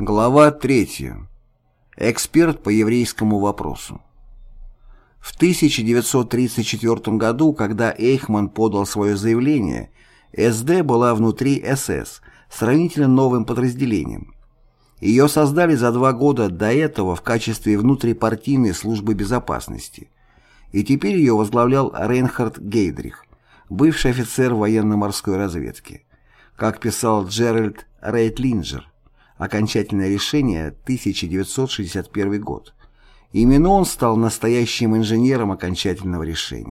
Глава 3. Эксперт по еврейскому вопросу. В 1934 году, когда Эйхман подал свое заявление, СД была внутри СС, сравнительно новым подразделением. Ее создали за два года до этого в качестве внутрипартийной службы безопасности. И теперь ее возглавлял Рейнхард Гейдрих, бывший офицер военно-морской разведки. Как писал Джеральд Рейтлинджер, Окончательное решение 1961 год. Именно он стал настоящим инженером окончательного решения.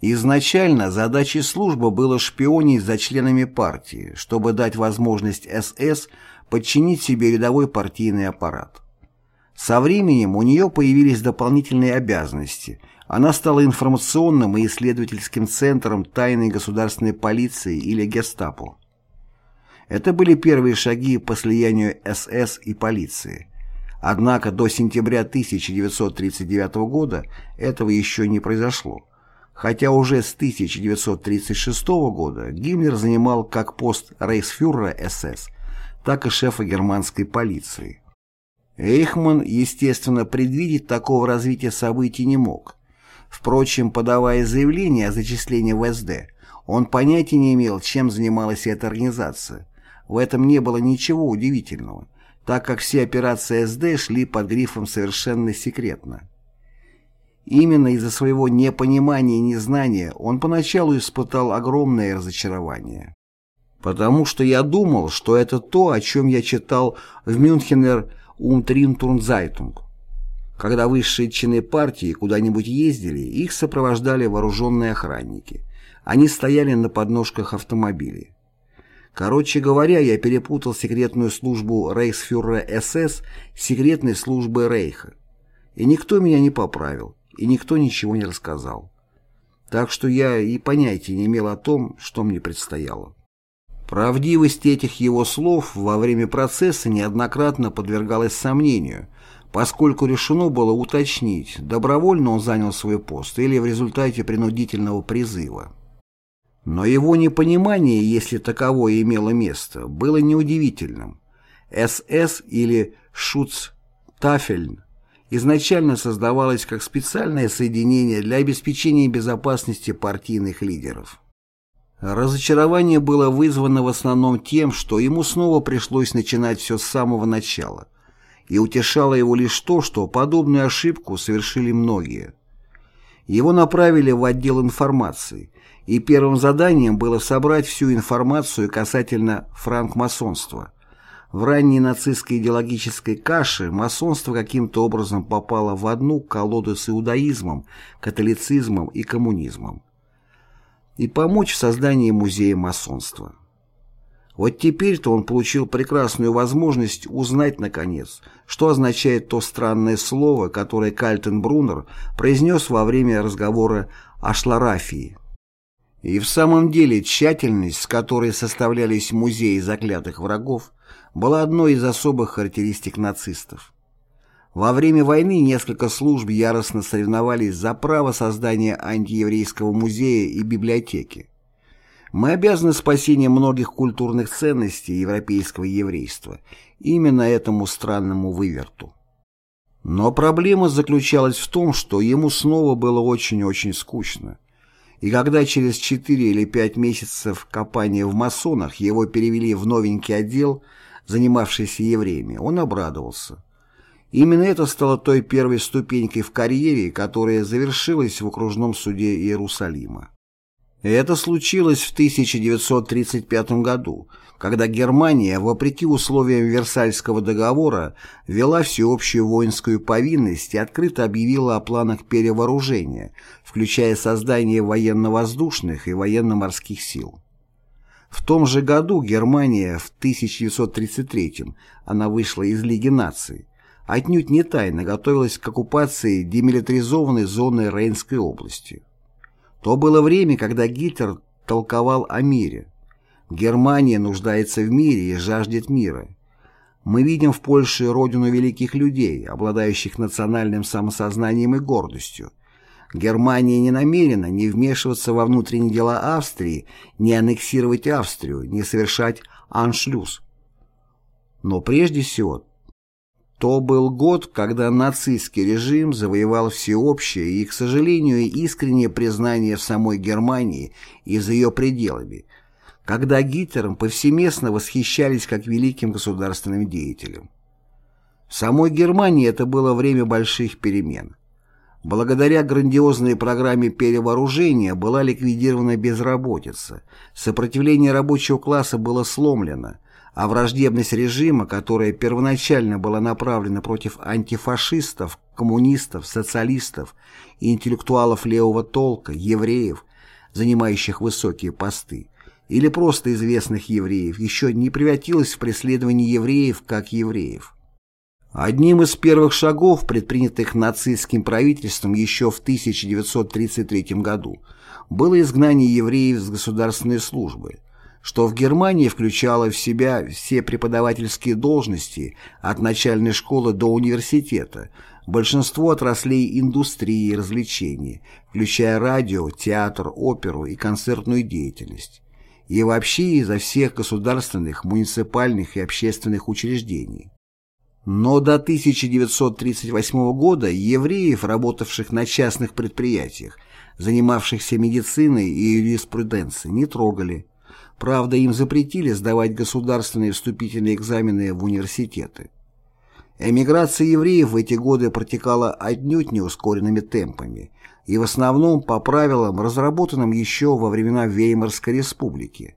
Изначально задачей службы было шпионить за членами партии, чтобы дать возможность СС подчинить себе рядовой партийный аппарат. Со временем у нее появились дополнительные обязанности. Она стала информационным и исследовательским центром тайной государственной полиции или гестапо. Это были первые шаги по слиянию СС и полиции. Однако до сентября 1939 года этого еще не произошло, хотя уже с 1936 года Гиммлер занимал как пост рейхсфюрера СС, так и шефа германской полиции. Эйхман, естественно, предвидеть такого развития событий не мог. Впрочем, подавая заявление о зачислении в СД, он понятия не имел, чем занималась эта организация, в этом не было ничего удивительного, так как все операции СД шли под грифом «совершенно секретно». Именно из-за своего непонимания и незнания он поначалу испытал огромное разочарование. Потому что я думал, что это то, о чем я читал в Мюнхенер Умтринтурнзайтунг. Когда высшие чины партии куда-нибудь ездили, их сопровождали вооруженные охранники. Они стояли на подножках автомобилей. Короче говоря, я перепутал секретную службу рейхсфюрера СС с секретной службой Рейха. И никто меня не поправил, и никто ничего не рассказал. Так что я и понятия не имел о том, что мне предстояло. Правдивость этих его слов во время процесса неоднократно подвергалась сомнению, поскольку решено было уточнить, добровольно он занял свой пост или в результате принудительного призыва. Но его непонимание, если таковое имело место, было неудивительным. СС или Шуцтафельн изначально создавалось как специальное соединение для обеспечения безопасности партийных лидеров. Разочарование было вызвано в основном тем, что ему снова пришлось начинать все с самого начала, и утешало его лишь то, что подобную ошибку совершили многие. Его направили в отдел информации, и первым заданием было собрать всю информацию касательно франкмасонства. В ранней нацистской идеологической каше масонство каким-то образом попало в одну колоду с иудаизмом, католицизмом и коммунизмом. И помочь в создании музея масонства. Вот теперь-то он получил прекрасную возможность узнать, наконец, что означает то странное слово, которое Кальтенбруннер произнес во время разговора о шларафии. И в самом деле тщательность, с которой составлялись музеи заклятых врагов, была одной из особых характеристик нацистов. Во время войны несколько служб яростно соревновались за право создания антиеврейского музея и библиотеки. Мы обязаны спасением многих культурных ценностей европейского еврейства именно этому странному выверту. Но проблема заключалась в том, что ему снова было очень-очень скучно. И когда через 4 или 5 месяцев копания в масонах его перевели в новенький отдел, занимавшийся евреями, он обрадовался. Именно это стало той первой ступенькой в карьере, которая завершилась в окружном суде Иерусалима. Это случилось в 1935 году, когда Германия, вопреки условиям Версальского договора, вела всеобщую воинскую повинность и открыто объявила о планах перевооружения, включая создание военно-воздушных и военно-морских сил. В том же году Германия в 1933 она вышла из Лиги наций, отнюдь не тайно готовилась к оккупации демилитаризованной зоны Рейнской области. То было время, когда Гитлер толковал о мире. Германия нуждается в мире и жаждет мира. Мы видим в Польше родину великих людей, обладающих национальным самосознанием и гордостью. Германия не намерена не вмешиваться во внутренние дела Австрии, не аннексировать Австрию, не совершать аншлюз. Но прежде всего, то был год, когда нацистский режим завоевал всеобщее и, к сожалению, искреннее признание в самой Германии и за ее пределами, когда Гитлером повсеместно восхищались как великим государственным деятелем. В самой Германии это было время больших перемен. Благодаря грандиозной программе перевооружения была ликвидирована безработица, сопротивление рабочего класса было сломлено, а враждебность режима, которая первоначально была направлена против антифашистов, коммунистов, социалистов и интеллектуалов левого толка, евреев, занимающих высокие посты, или просто известных евреев, еще не превратилась в преследование евреев как евреев. Одним из первых шагов, предпринятых нацистским правительством еще в 1933 году, было изгнание евреев с государственной службы, что в Германии включало в себя все преподавательские должности от начальной школы до университета, большинство отраслей индустрии и развлечений, включая радио, театр, оперу и концертную деятельность, и вообще изо всех государственных, муниципальных и общественных учреждений. Но до 1938 года евреев, работавших на частных предприятиях, занимавшихся медициной и юриспруденцией, не трогали. Правда, им запретили сдавать государственные вступительные экзамены в университеты. Эмиграция евреев в эти годы протекала отнюдь не ускоренными темпами и в основном по правилам, разработанным еще во времена Веймарской республики.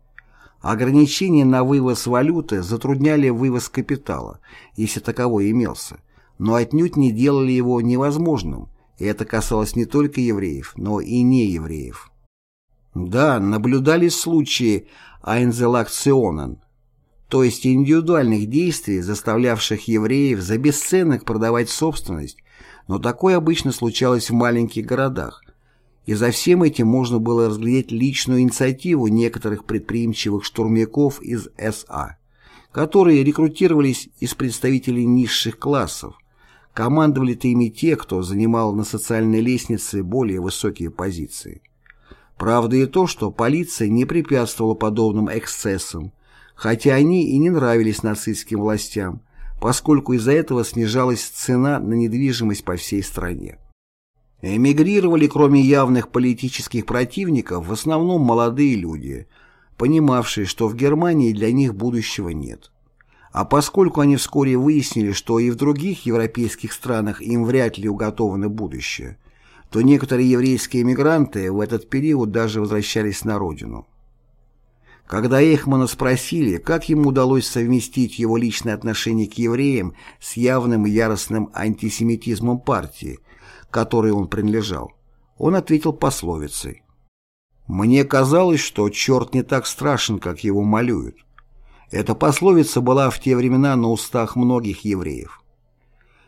Ограничения на вывоз валюты затрудняли вывоз капитала, если таковой имелся, но отнюдь не делали его невозможным, и это касалось не только евреев, но и неевреев. Да, наблюдались случаи айнзелакционен, то есть индивидуальных действий, заставлявших евреев за бесценок продавать собственность, но такое обычно случалось в маленьких городах, и за всем этим можно было разглядеть личную инициативу некоторых предприимчивых штурмяков из СА, которые рекрутировались из представителей низших классов. Командовали-то ими те, кто занимал на социальной лестнице более высокие позиции. Правда и то, что полиция не препятствовала подобным эксцессам, хотя они и не нравились нацистским властям, поскольку из-за этого снижалась цена на недвижимость по всей стране. Эмигрировали, кроме явных политических противников, в основном молодые люди, понимавшие, что в Германии для них будущего нет. А поскольку они вскоре выяснили, что и в других европейских странах им вряд ли уготовано будущее, то некоторые еврейские эмигранты в этот период даже возвращались на родину. Когда Эйхмана спросили, как ему удалось совместить его личное отношение к евреям с явным и яростным антисемитизмом партии, которой он принадлежал, он ответил пословицей. «Мне казалось, что черт не так страшен, как его малюют». Эта пословица была в те времена на устах многих евреев.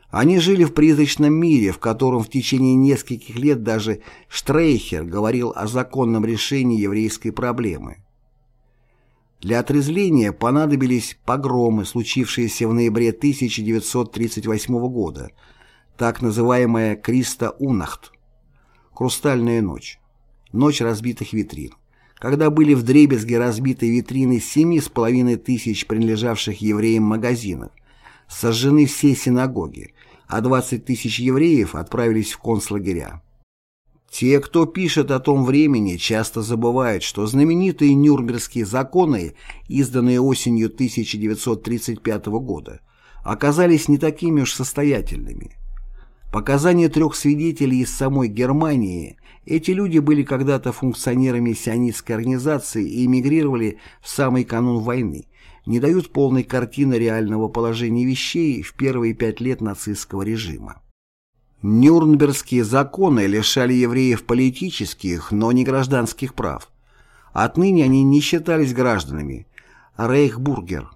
Они жили в призрачном мире, в котором в течение нескольких лет даже Штрейхер говорил о законном решении еврейской проблемы. Для отрезвления понадобились погромы, случившиеся в ноябре 1938 года, так называемая Криста Унахт, Хрустальная ночь, ночь разбитых витрин, когда были вдребезги разбиты витрины семи с половиной тысяч принадлежавших евреям магазинов, сожжены все синагоги, а 20 тысяч евреев отправились в концлагеря. Те, кто пишет о том времени, часто забывают, что знаменитые Нюрнбергские законы, изданные осенью 1935 года, оказались не такими уж состоятельными. Показания трех свидетелей из самой Германии эти люди были когда-то функционерами сионистской организации и эмигрировали в самый канун войны, не дают полной картины реального положения вещей в первые пять лет нацистского режима. Нюрнбергские законы лишали евреев политических, но не гражданских прав. Отныне они не считались гражданами, рейхбургер,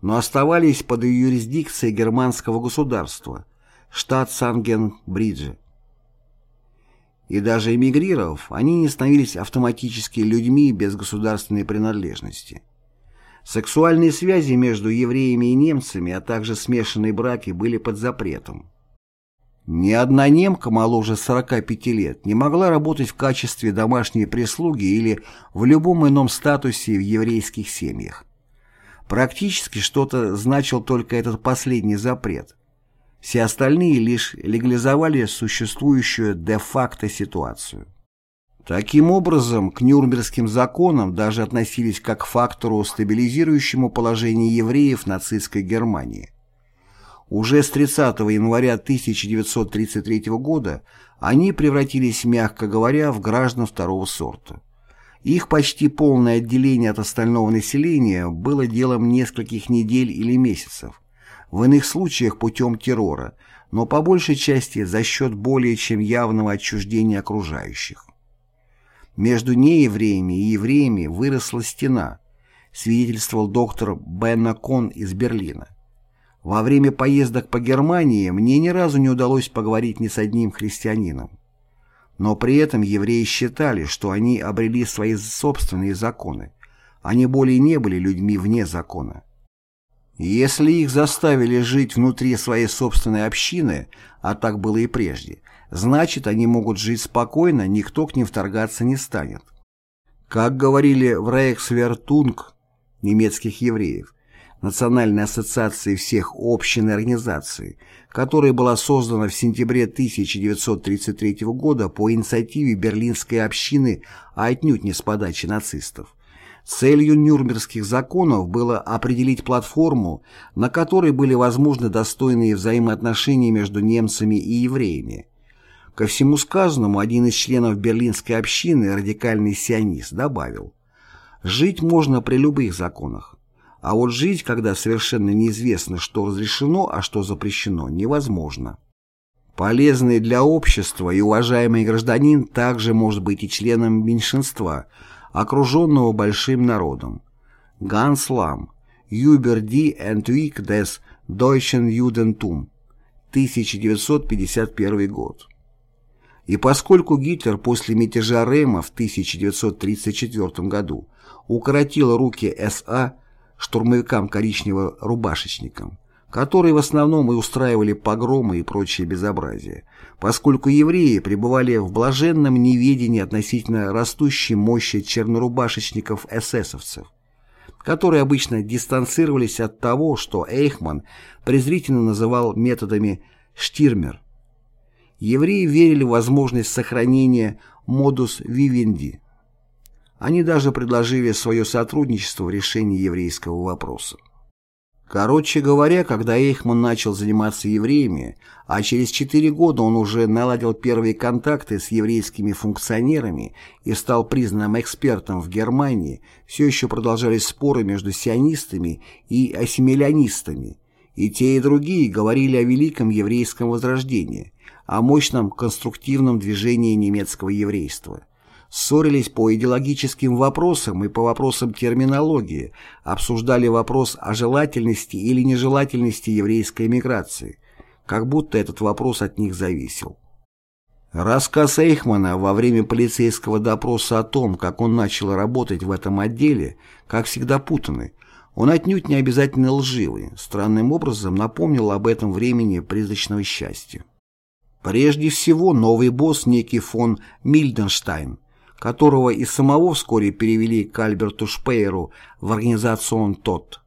но оставались под юрисдикцией германского государства – штат Санген-Бриджи. И даже эмигрировав, они не становились автоматически людьми без государственной принадлежности. Сексуальные связи между евреями и немцами, а также смешанные браки были под запретом. Ни одна немка моложе 45 лет не могла работать в качестве домашней прислуги или в любом ином статусе в еврейских семьях. Практически что-то значил только этот последний запрет. Все остальные лишь легализовали существующую де-факто ситуацию. Таким образом, к Нюрнбергским законам даже относились как к фактору, стабилизирующему положение евреев в нацистской Германии. Уже с 30 января 1933 года они превратились, мягко говоря, в граждан второго сорта. Их почти полное отделение от остального населения было делом нескольких недель или месяцев, в иных случаях путем террора, но по большей части за счет более чем явного отчуждения окружающих. Между неевреями и евреями выросла стена, свидетельствовал доктор Бенна Кон из Берлина. Во время поездок по Германии мне ни разу не удалось поговорить ни с одним христианином. Но при этом евреи считали, что они обрели свои собственные законы. Они более не были людьми вне закона. Если их заставили жить внутри своей собственной общины, а так было и прежде, значит, они могут жить спокойно, никто к ним вторгаться не станет. Как говорили в Рейхсвертунг немецких евреев, Национальной ассоциации всех общин и организаций, которая была создана в сентябре 1933 года по инициативе берлинской общины, а отнюдь не с подачи нацистов. Целью Нюрнбергских законов было определить платформу, на которой были возможны достойные взаимоотношения между немцами и евреями. Ко всему сказанному один из членов берлинской общины, радикальный сионист, добавил «Жить можно при любых законах. А вот жить, когда совершенно неизвестно, что разрешено, а что запрещено, невозможно. Полезный для общества и уважаемый гражданин также может быть и членом меньшинства, окруженного большим народом. Ганс Лам, Über die Entwicklung des Deutschen Judentum, 1951 год. И поскольку Гитлер после мятежа Рейма в 1934 году укоротил руки СА штурмовикам-коричнево-рубашечникам, которые в основном и устраивали погромы и прочие безобразия, поскольку евреи пребывали в блаженном неведении относительно растущей мощи чернорубашечников-эсэсовцев, которые обычно дистанцировались от того, что Эйхман презрительно называл методами «штирмер». Евреи верили в возможность сохранения «модус вивенди», они даже предложили свое сотрудничество в решении еврейского вопроса. Короче говоря, когда Эйхман начал заниматься евреями, а через четыре года он уже наладил первые контакты с еврейскими функционерами и стал признанным экспертом в Германии, все еще продолжались споры между сионистами и ассимилянистами, и те и другие говорили о великом еврейском возрождении, о мощном конструктивном движении немецкого еврейства – ссорились по идеологическим вопросам и по вопросам терминологии, обсуждали вопрос о желательности или нежелательности еврейской эмиграции, как будто этот вопрос от них зависел. Рассказ Эйхмана во время полицейского допроса о том, как он начал работать в этом отделе, как всегда путанный, он отнюдь не обязательно лживый, странным образом напомнил об этом времени призрачного счастья. Прежде всего, новый босс, некий фон Мильденштайн, которого и самого вскоре перевели к Альберту Шпейеру в организацию ТОТ,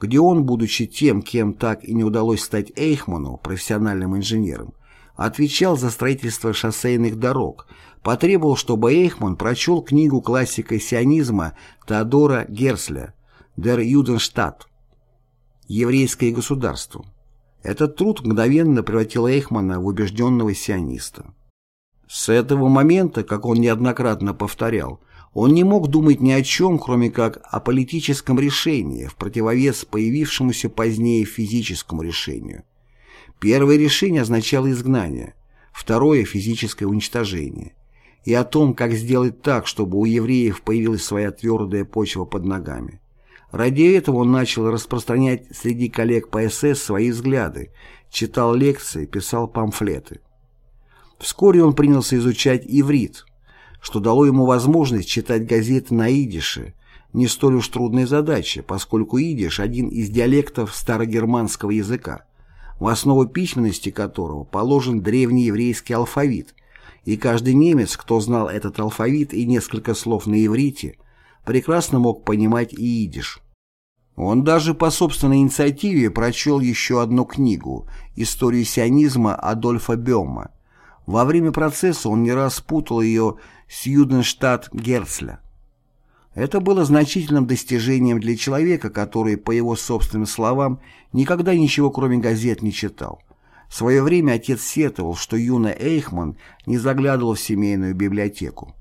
где он, будучи тем, кем так и не удалось стать Эйхману, профессиональным инженером, отвечал за строительство шоссейных дорог, потребовал, чтобы Эйхман прочел книгу классика сионизма Теодора Герсля «Der Judenstaat» «Еврейское государство». Этот труд мгновенно превратил Эйхмана в убежденного сиониста. С этого момента, как он неоднократно повторял, он не мог думать ни о чем, кроме как о политическом решении, в противовес появившемуся позднее физическому решению. Первое решение означало изгнание, второе – физическое уничтожение. И о том, как сделать так, чтобы у евреев появилась своя твердая почва под ногами. Ради этого он начал распространять среди коллег по СС свои взгляды, читал лекции, писал памфлеты. Вскоре он принялся изучать иврит, что дало ему возможность читать газеты на идише, не столь уж трудная задача, поскольку идиш – один из диалектов старогерманского языка, в основу письменности которого положен древний еврейский алфавит, и каждый немец, кто знал этот алфавит и несколько слов на иврите, прекрасно мог понимать и идиш. Он даже по собственной инициативе прочел еще одну книгу «Историю сионизма» Адольфа Бема. Во время процесса он не раз путал ее с Юденштадт Герцля. Это было значительным достижением для человека, который, по его собственным словам, никогда ничего кроме газет не читал. В свое время отец сетовал, что юный Эйхман не заглядывал в семейную библиотеку.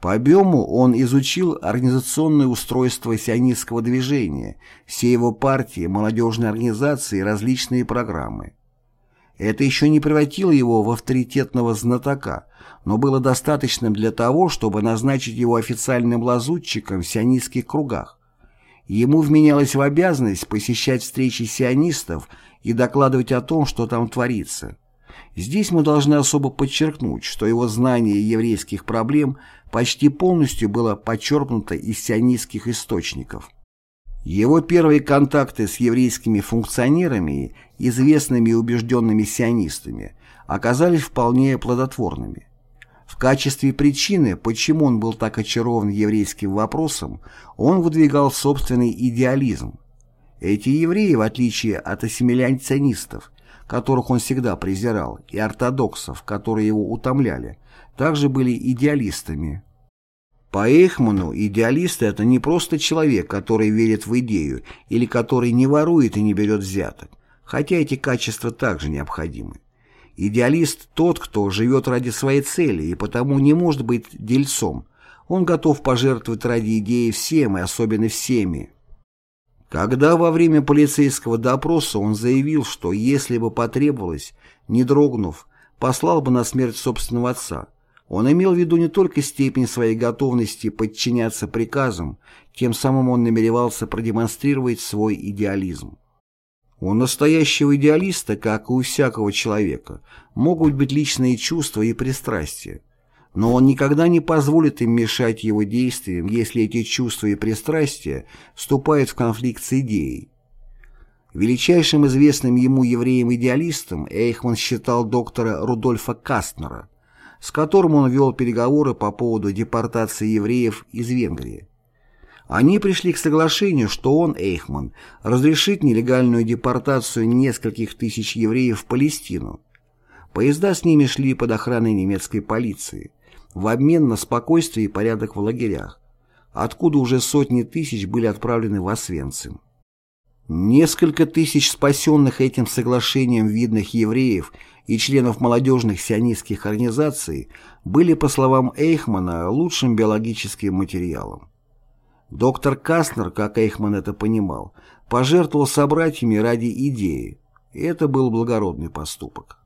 По объему он изучил организационное устройство сионистского движения, все его партии, молодежные организации и различные программы. Это еще не превратило его в авторитетного знатока, но было достаточным для того, чтобы назначить его официальным лазутчиком в сионистских кругах. Ему вменялось в обязанность посещать встречи сионистов и докладывать о том, что там творится. Здесь мы должны особо подчеркнуть, что его знание еврейских проблем почти полностью было почерпнуто из сионистских источников. Его первые контакты с еврейскими функционерами, известными и убежденными сионистами, оказались вполне плодотворными. В качестве причины, почему он был так очарован еврейским вопросом, он выдвигал собственный идеализм. Эти евреи, в отличие от ассимиляционистов, которых он всегда презирал, и ортодоксов, которые его утомляли, также были идеалистами. По Эйхману идеалист – это не просто человек, который верит в идею или который не ворует и не берет взяток, хотя эти качества также необходимы. Идеалист – тот, кто живет ради своей цели и потому не может быть дельцом. Он готов пожертвовать ради идеи всем и особенно всеми, когда во время полицейского допроса он заявил, что если бы потребовалось, не дрогнув, послал бы на смерть собственного отца, он имел в виду не только степень своей готовности подчиняться приказам, тем самым он намеревался продемонстрировать свой идеализм. У настоящего идеалиста, как и у всякого человека, могут быть личные чувства и пристрастия, но он никогда не позволит им мешать его действиям, если эти чувства и пристрастия вступают в конфликт с идеей. Величайшим известным ему евреем-идеалистом Эйхман считал доктора Рудольфа Кастнера, с которым он вел переговоры по поводу депортации евреев из Венгрии. Они пришли к соглашению, что он, Эйхман, разрешит нелегальную депортацию нескольких тысяч евреев в Палестину. Поезда с ними шли под охраной немецкой полиции в обмен на спокойствие и порядок в лагерях, откуда уже сотни тысяч были отправлены в Освенцим. Несколько тысяч спасенных этим соглашением видных евреев и членов молодежных сионистских организаций были, по словам Эйхмана, лучшим биологическим материалом. Доктор Кастнер, как Эйхман это понимал, пожертвовал собратьями ради идеи, и это был благородный поступок.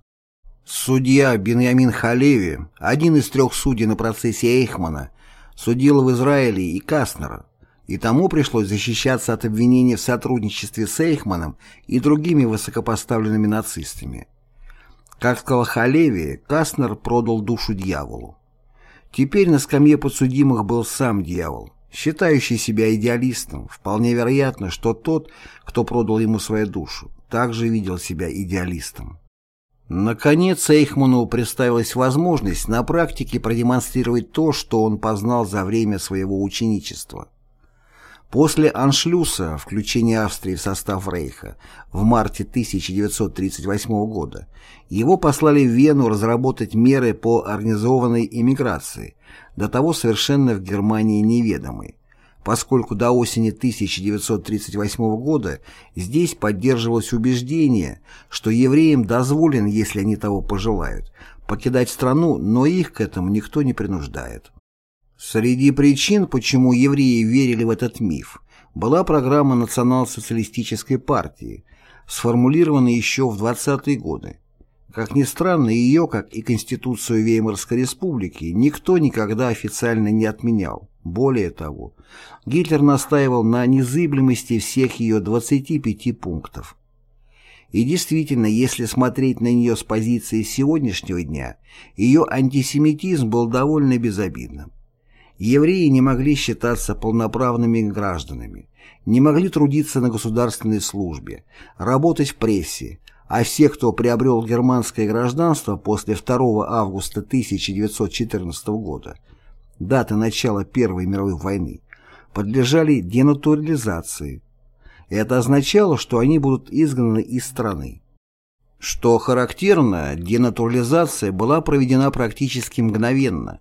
Судья Беньямин Халеви, один из трех судей на процессе Эйхмана, судил в Израиле и Кастнера, и тому пришлось защищаться от обвинений в сотрудничестве с Эйхманом и другими высокопоставленными нацистами. Как сказал Халеви, Кастнер продал душу дьяволу. Теперь на скамье подсудимых был сам дьявол, считающий себя идеалистом. Вполне вероятно, что тот, кто продал ему свою душу, также видел себя идеалистом. Наконец, Эйхману представилась возможность на практике продемонстрировать то, что он познал за время своего ученичества. После аншлюса, включения Австрии в состав Рейха, в марте 1938 года, его послали в Вену разработать меры по организованной иммиграции, до того совершенно в Германии неведомой, поскольку до осени 1938 года здесь поддерживалось убеждение, что евреям дозволен, если они того пожелают, покидать страну, но их к этому никто не принуждает. Среди причин, почему евреи верили в этот миф, была программа национал-социалистической партии, сформулированная еще в 20-е годы. Как ни странно, ее, как и Конституцию Веймарской республики, никто никогда официально не отменял. Более того, Гитлер настаивал на незыблемости всех ее 25 пунктов. И действительно, если смотреть на нее с позиции сегодняшнего дня, ее антисемитизм был довольно безобидным. Евреи не могли считаться полноправными гражданами, не могли трудиться на государственной службе, работать в прессе, а все, кто приобрел германское гражданство после 2 августа 1914 года – даты начала Первой мировой войны, подлежали денатурализации. Это означало, что они будут изгнаны из страны. Что характерно, денатурализация была проведена практически мгновенно,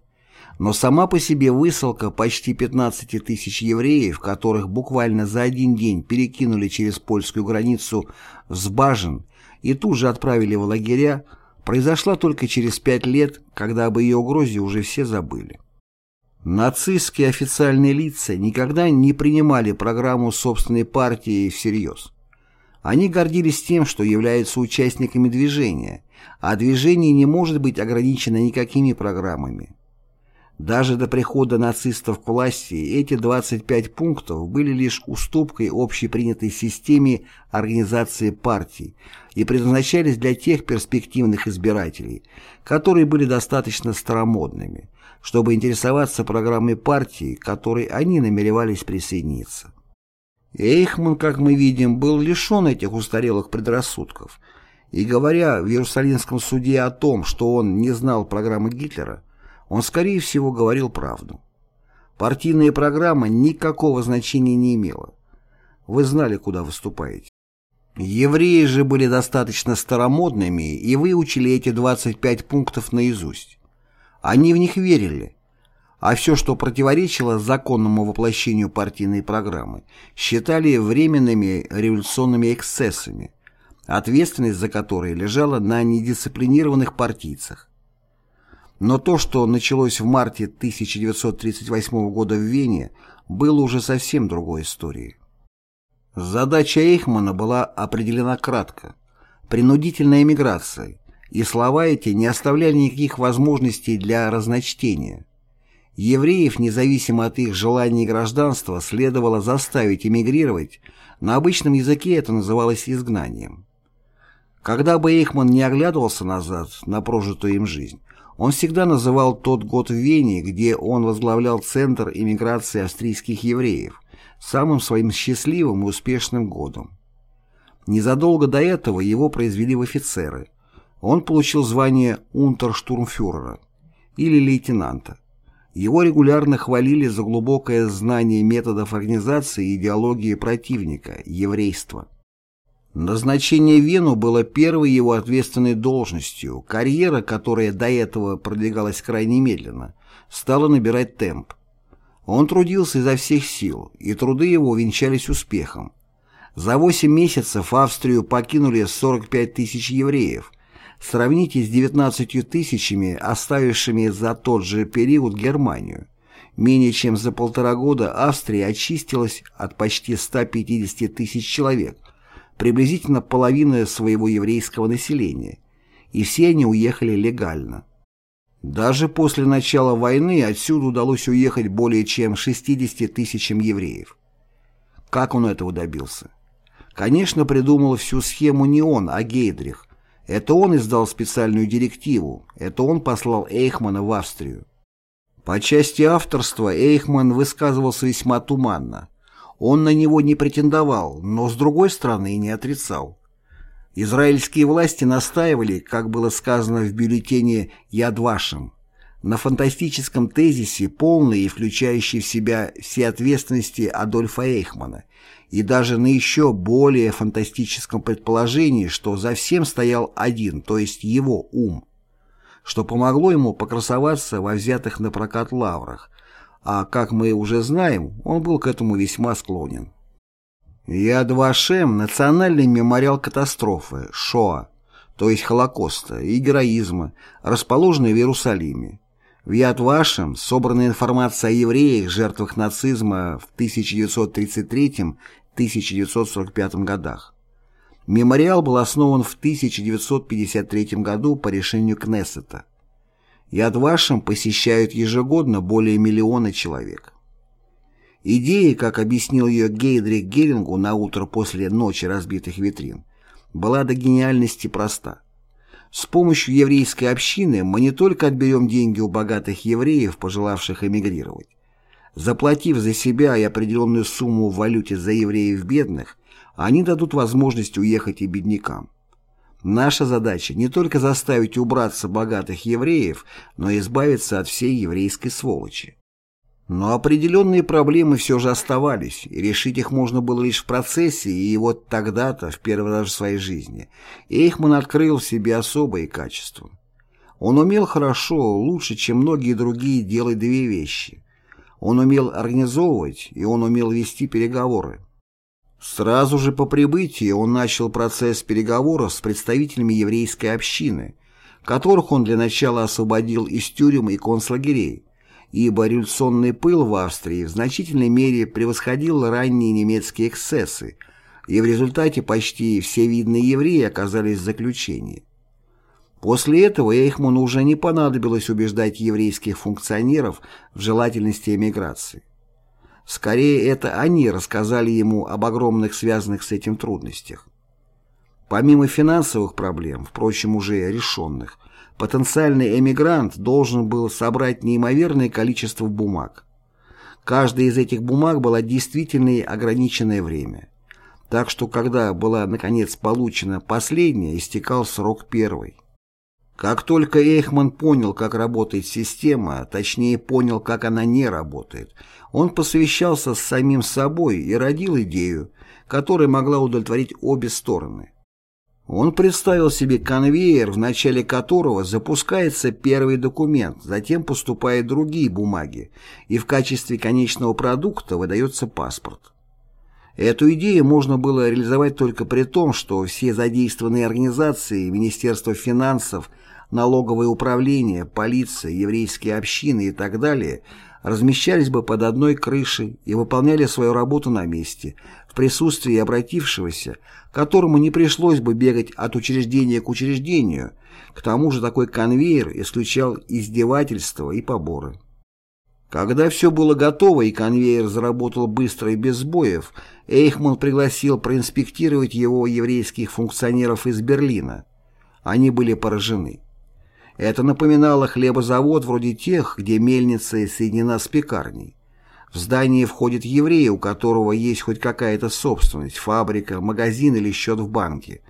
но сама по себе высылка почти 15 тысяч евреев, которых буквально за один день перекинули через польскую границу в Сбажен и тут же отправили в лагеря, произошла только через пять лет, когда об ее угрозе уже все забыли. Нацистские официальные лица никогда не принимали программу собственной партии всерьез. Они гордились тем, что являются участниками движения, а движение не может быть ограничено никакими программами. Даже до прихода нацистов к власти эти 25 пунктов были лишь уступкой общепринятой системе организации партий и предназначались для тех перспективных избирателей, которые были достаточно старомодными, чтобы интересоваться программой партии, к которой они намеревались присоединиться. Эйхман, как мы видим, был лишен этих устарелых предрассудков, и говоря в Иерусалимском суде о том, что он не знал программы Гитлера, он, скорее всего, говорил правду. Партийная программа никакого значения не имела. Вы знали, куда выступаете. Евреи же были достаточно старомодными и выучили эти 25 пунктов наизусть. Они в них верили. А все, что противоречило законному воплощению партийной программы, считали временными революционными эксцессами, ответственность за которые лежала на недисциплинированных партийцах. Но то, что началось в марте 1938 года в Вене, было уже совсем другой историей. Задача Эйхмана была определена кратко – принудительная эмиграция, и слова эти не оставляли никаких возможностей для разночтения. Евреев, независимо от их желаний и гражданства, следовало заставить эмигрировать, на обычном языке это называлось изгнанием. Когда бы Эйхман не оглядывался назад на прожитую им жизнь, он всегда называл тот год в Вене, где он возглавлял Центр иммиграции австрийских евреев, самым своим счастливым и успешным годом. Незадолго до этого его произвели в офицеры. Он получил звание унтерштурмфюрера или лейтенанта. Его регулярно хвалили за глубокое знание методов организации и идеологии противника – еврейства. Назначение Вену было первой его ответственной должностью. Карьера, которая до этого продвигалась крайне медленно, стала набирать темп. Он трудился изо всех сил, и труды его венчались успехом. За 8 месяцев Австрию покинули 45 тысяч евреев. Сравните с 19 тысячами, оставившими за тот же период Германию. Менее чем за полтора года Австрия очистилась от почти 150 тысяч человек, приблизительно половина своего еврейского населения, и все они уехали легально. Даже после начала войны отсюда удалось уехать более чем 60 тысячам евреев. Как он этого добился? Конечно, придумал всю схему не он, а Гейдрих. Это он издал специальную директиву, это он послал Эйхмана в Австрию. По части авторства Эйхман высказывался весьма туманно. Он на него не претендовал, но с другой стороны и не отрицал. Израильские власти настаивали, как было сказано в бюллетене «Яд вашим», на фантастическом тезисе, полной и включающей в себя все ответственности Адольфа Эйхмана, и даже на еще более фантастическом предположении, что за всем стоял один, то есть его ум, что помогло ему покрасоваться во взятых на прокат лаврах, а, как мы уже знаем, он был к этому весьма склонен. Яд Вашем – национальный мемориал катастрофы, Шоа, то есть Холокоста и героизма, расположенный в Иерусалиме. В Яд Вашем собрана информация о евреях, жертвах нацизма в 1933-1945 годах. Мемориал был основан в 1953 году по решению Кнессета. Яд Вашем посещают ежегодно более миллиона человек. Идея, как объяснил ее Гейдрих Герингу на утро после ночи разбитых витрин, была до гениальности проста. С помощью еврейской общины мы не только отберем деньги у богатых евреев, пожелавших эмигрировать. Заплатив за себя и определенную сумму в валюте за евреев бедных, они дадут возможность уехать и беднякам. Наша задача не только заставить убраться богатых евреев, но и избавиться от всей еврейской сволочи. Но определенные проблемы все же оставались, и решить их можно было лишь в процессе, и вот тогда-то, в первый раз в своей жизни, Эйхман открыл в себе особые качества. Он умел хорошо, лучше, чем многие другие, делать две вещи. Он умел организовывать, и он умел вести переговоры. Сразу же по прибытии он начал процесс переговоров с представителями еврейской общины, которых он для начала освободил из тюрем и концлагерей, ибо революционный пыл в Австрии в значительной мере превосходил ранние немецкие эксцессы, и в результате почти все видные евреи оказались в заключении. После этого Эйхману уже не понадобилось убеждать еврейских функционеров в желательности эмиграции. Скорее, это они рассказали ему об огромных связанных с этим трудностях. Помимо финансовых проблем, впрочем, уже решенных, потенциальный эмигрант должен был собрать неимоверное количество бумаг. Каждая из этих бумаг была действительно ограниченное время. Так что, когда была, наконец, получена последняя, истекал срок первой. Как только Эйхман понял, как работает система, точнее понял, как она не работает, он посовещался с самим собой и родил идею, которая могла удовлетворить обе стороны. Он представил себе конвейер, в начале которого запускается первый документ, затем поступают другие бумаги, и в качестве конечного продукта выдается паспорт. Эту идею можно было реализовать только при том, что все задействованные организации, Министерство финансов, налоговое управление, полиция, еврейские общины и так далее размещались бы под одной крышей и выполняли свою работу на месте, в присутствии обратившегося, которому не пришлось бы бегать от учреждения к учреждению, к тому же такой конвейер исключал издевательства и поборы. Когда все было готово и конвейер заработал быстро и без сбоев, Эйхман пригласил проинспектировать его еврейских функционеров из Берлина. Они были поражены. Это напоминало хлебозавод вроде тех, где мельница соединена с пекарней. В здание входит еврей, у которого есть хоть какая-то собственность, фабрика, магазин или счет в банке.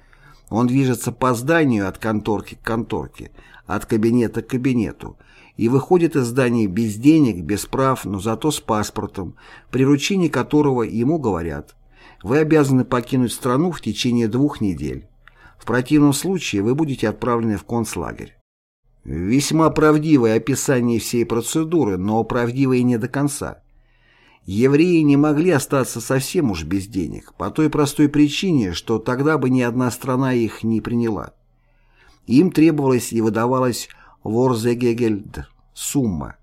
Он движется по зданию от конторки к конторке, от кабинета к кабинету, и выходит из здания без денег, без прав, но зато с паспортом, при вручении которого ему говорят «Вы обязаны покинуть страну в течение двух недель. В противном случае вы будете отправлены в концлагерь». Весьма правдивое описание всей процедуры, но правдивое не до конца. Евреи не могли остаться совсем уж без денег, по той простой причине, что тогда бы ни одна страна их не приняла. Им требовалась и выдавалась ворзегегельд сумма,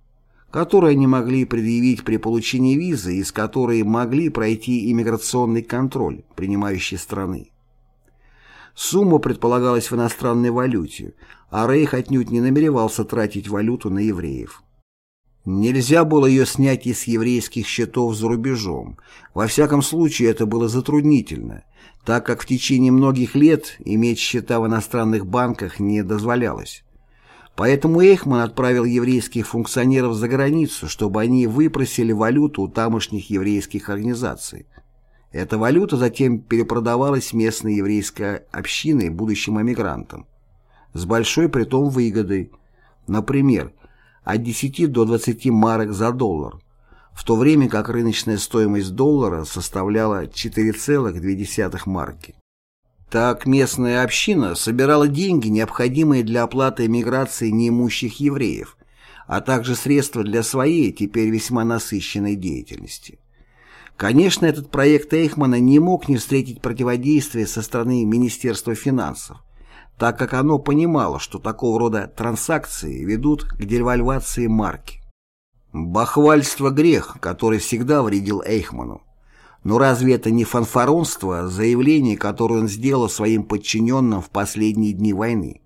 которую они могли предъявить при получении визы и с которой могли пройти иммиграционный контроль принимающей страны. Сумма предполагалась в иностранной валюте, а Рейх отнюдь не намеревался тратить валюту на евреев. Нельзя было ее снять из еврейских счетов за рубежом. Во всяком случае, это было затруднительно, так как в течение многих лет иметь счета в иностранных банках не дозволялось. Поэтому Эйхман отправил еврейских функционеров за границу, чтобы они выпросили валюту у тамошних еврейских организаций. Эта валюта затем перепродавалась местной еврейской общиной будущим эмигрантам. С большой притом выгодой. Например, от 10 до 20 марок за доллар, в то время как рыночная стоимость доллара составляла 4,2 марки. Так местная община собирала деньги, необходимые для оплаты эмиграции неимущих евреев, а также средства для своей, теперь весьма насыщенной деятельности. Конечно, этот проект Эйхмана не мог не встретить противодействия со стороны Министерства финансов, так как оно понимало, что такого рода транзакции ведут к девальвации марки. Бахвальство – грех, который всегда вредил Эйхману. Но разве это не фанфаронство, заявление, которое он сделал своим подчиненным в последние дни войны?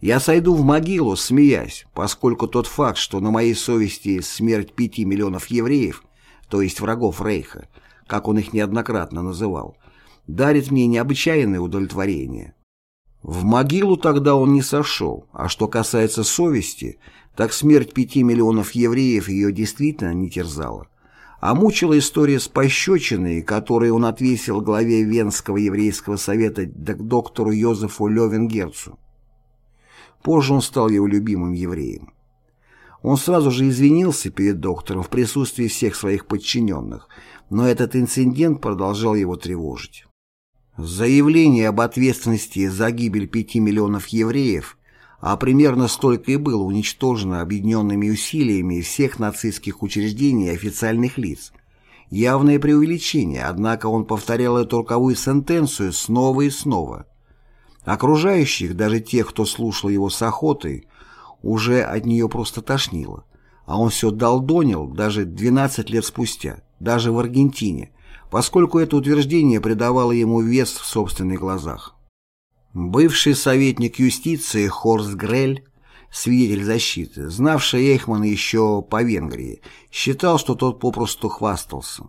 Я сойду в могилу, смеясь, поскольку тот факт, что на моей совести смерть пяти миллионов евреев – то есть врагов Рейха, как он их неоднократно называл, дарит мне необычайное удовлетворение. В могилу тогда он не сошел, а что касается совести, так смерть пяти миллионов евреев ее действительно не терзала. А мучила история с пощечиной, которую он отвесил главе Венского еврейского совета доктору Йозефу Левенгерцу. Позже он стал его любимым евреем. Он сразу же извинился перед доктором в присутствии всех своих подчиненных, но этот инцидент продолжал его тревожить. Заявление об ответственности за гибель пяти миллионов евреев, а примерно столько и было уничтожено объединенными усилиями всех нацистских учреждений и официальных лиц. Явное преувеличение, однако он повторял эту роковую сентенцию снова и снова. Окружающих, даже тех, кто слушал его с охотой, уже от нее просто тошнило. А он все долдонил даже 12 лет спустя, даже в Аргентине, поскольку это утверждение придавало ему вес в собственных глазах. Бывший советник юстиции Хорст Грель, свидетель защиты, знавший Эйхмана еще по Венгрии, считал, что тот попросту хвастался.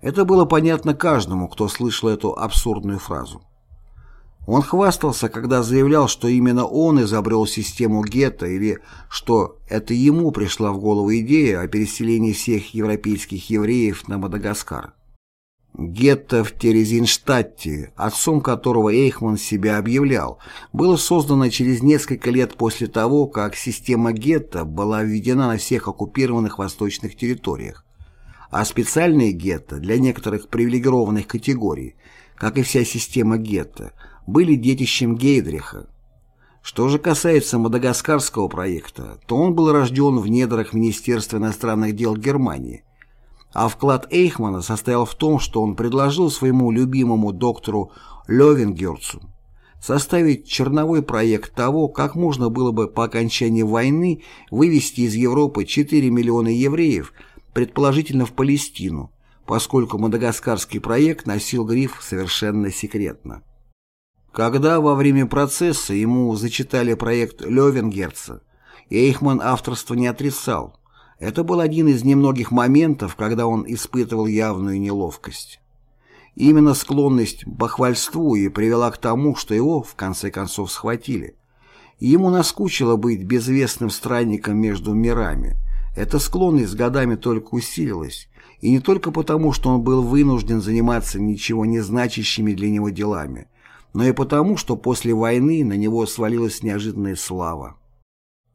Это было понятно каждому, кто слышал эту абсурдную фразу. Он хвастался, когда заявлял, что именно он изобрел систему гетто или что это ему пришла в голову идея о переселении всех европейских евреев на Мадагаскар. Гетто в Терезинштадте, отцом которого Эйхман себя объявлял, было создано через несколько лет после того, как система гетто была введена на всех оккупированных восточных территориях. А специальные гетто для некоторых привилегированных категорий, как и вся система гетто, были детищем Гейдриха. Что же касается мадагаскарского проекта, то он был рожден в недрах Министерства иностранных дел Германии – а вклад Эйхмана состоял в том, что он предложил своему любимому доктору Левенгерцу составить черновой проект того, как можно было бы по окончании войны вывести из Европы 4 миллиона евреев, предположительно в Палестину, поскольку мадагаскарский проект носил гриф «совершенно секретно». Когда во время процесса ему зачитали проект Левенгерца, Эйхман авторство не отрицал, это был один из немногих моментов, когда он испытывал явную неловкость. Именно склонность к бахвальству и привела к тому, что его, в конце концов, схватили. ему наскучило быть безвестным странником между мирами. Эта склонность с годами только усилилась, и не только потому, что он был вынужден заниматься ничего не значащими для него делами, но и потому, что после войны на него свалилась неожиданная слава.